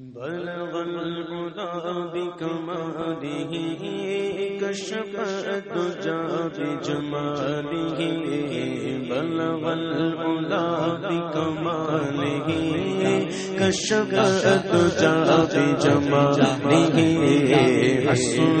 بلغ الهدى بكماله كشف الدجى بجماله بلغ الهدى بكماله كشف الدجى بجماله حسن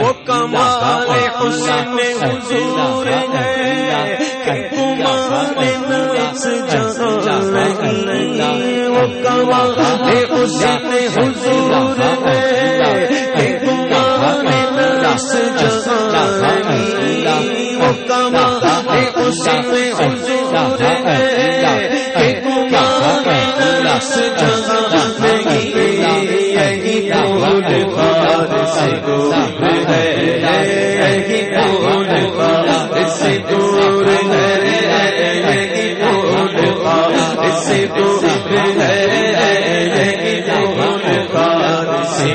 وہ کمال حسن حضور ہے۔ کہ کمال نفس جہاں نہیں وہ کمال حسن حضور ہے۔ کہ کمال جہاں نہیں وہ کمال حسن حضور ہے۔ کہ کمال جہاں نہیں یہی پول دور ہے یہی پول دور ہے دور ہے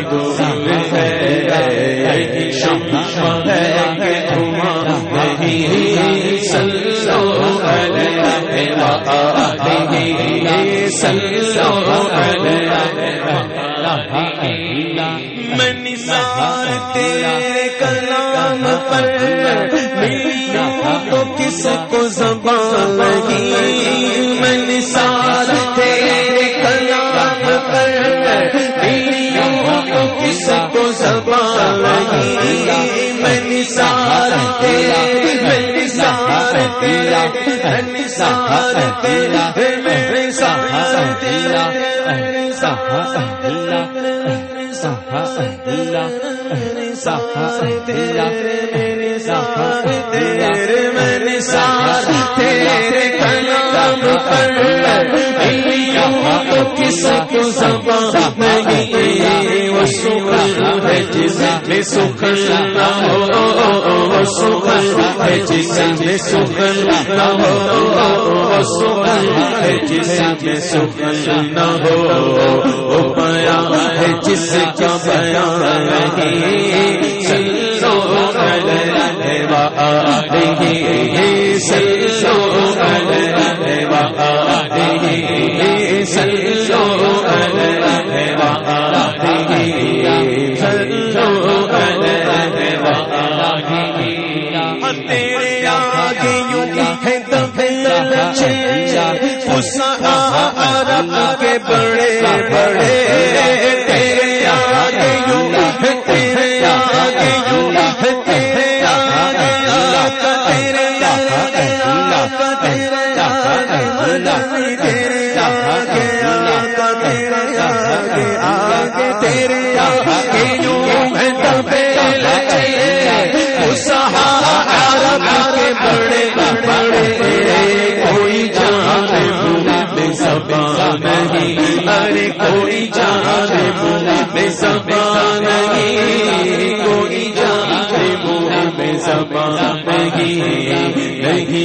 دور ہے شم ہے نہیں سلو علیہ سلو میں نثار تیرے کلام پر ملی تو کس کو زبان نہیں میں نثار تیرے کلام پر ملی تو کس کو زبان نہیں میں نثار تیرے میں نثار تیرا، میں نثار تیرا، میں نثار تیرا۔ سکھ نہ ہو سکھ ہے میں سکھ نہ ہو ہے جس میں نہ ہو۔ ہے جس کا بیان نہیں۔ سلو علیہ سلو سلو عرب کے بڑے بڑے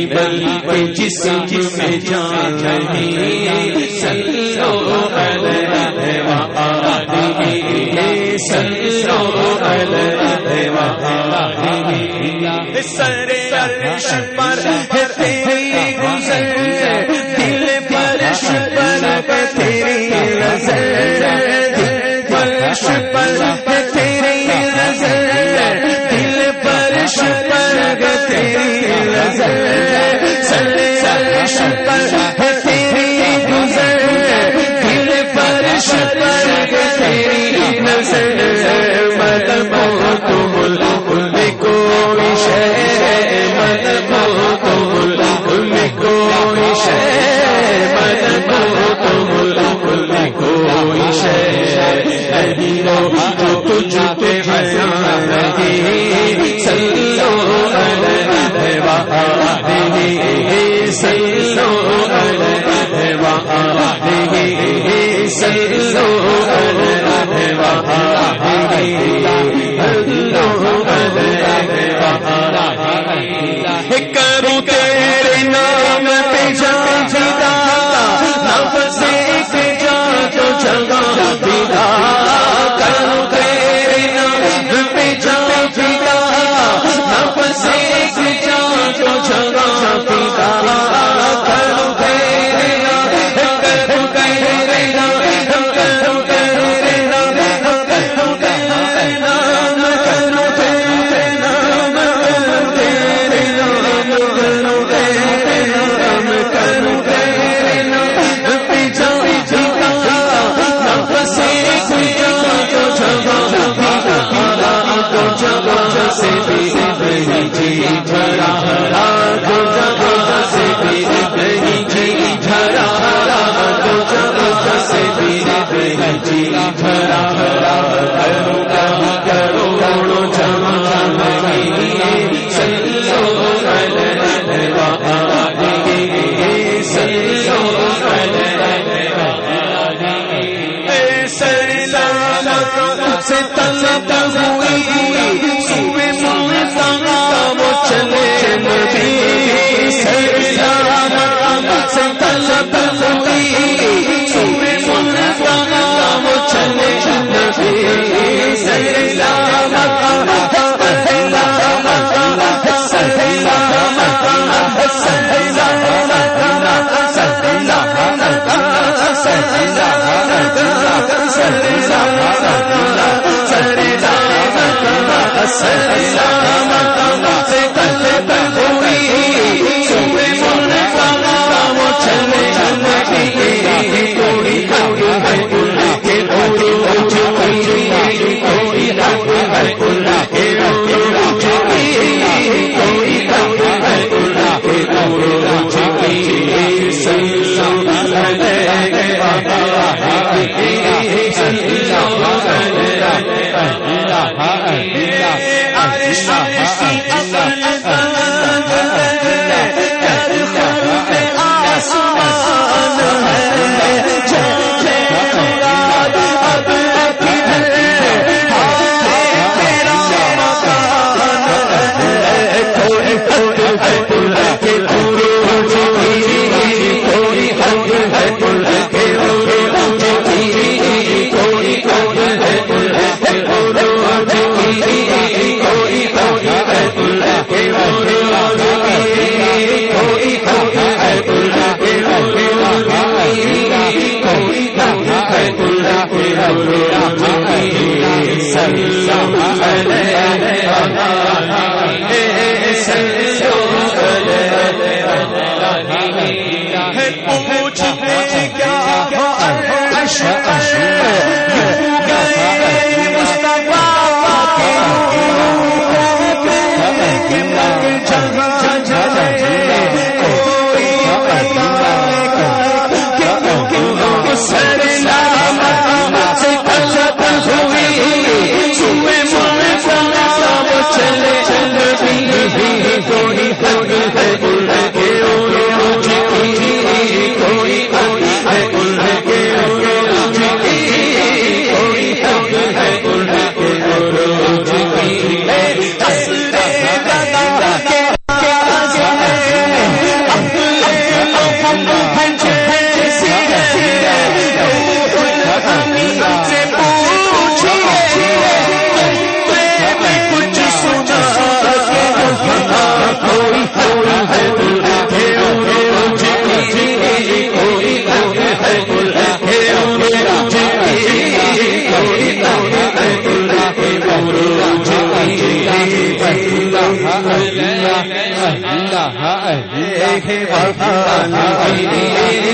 بلکہ جسم میں جان نہیں سلو علیہ سلو علیہ سر عرش پر ہے تیری گزر، دل فرش پر ہے تیری نظر۔ دل فرش پر تجھ پہ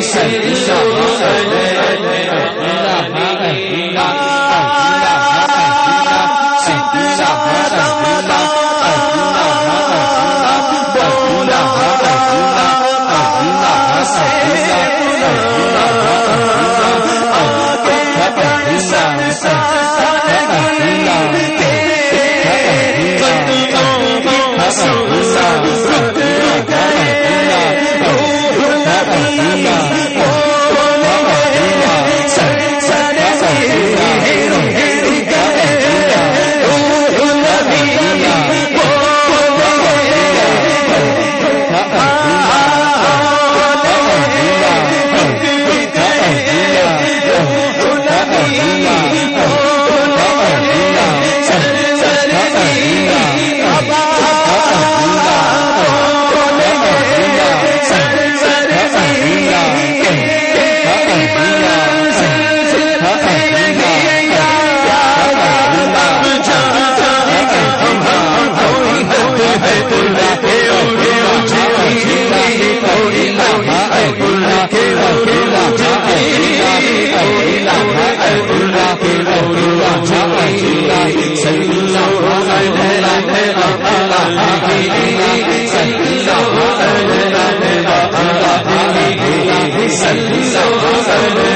سب سن سن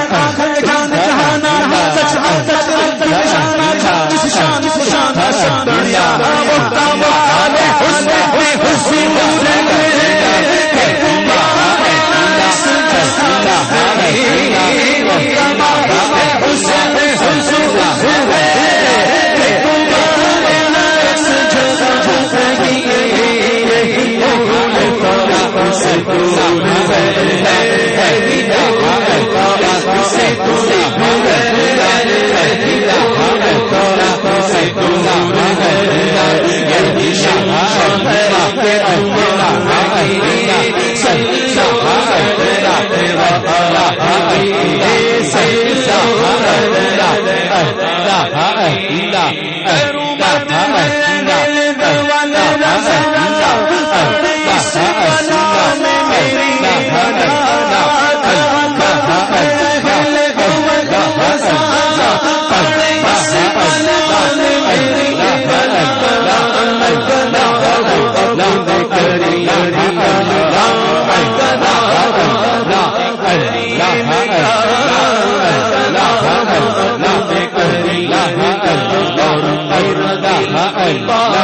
اللہ